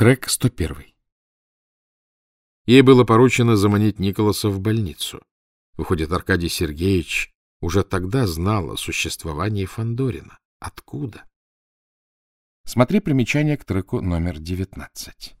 Трек 101. Ей было поручено заманить Николаса в больницу. Выходит, Аркадий Сергеевич уже тогда знал о существовании Фандорина. Откуда? Смотри примечание к треку номер 19.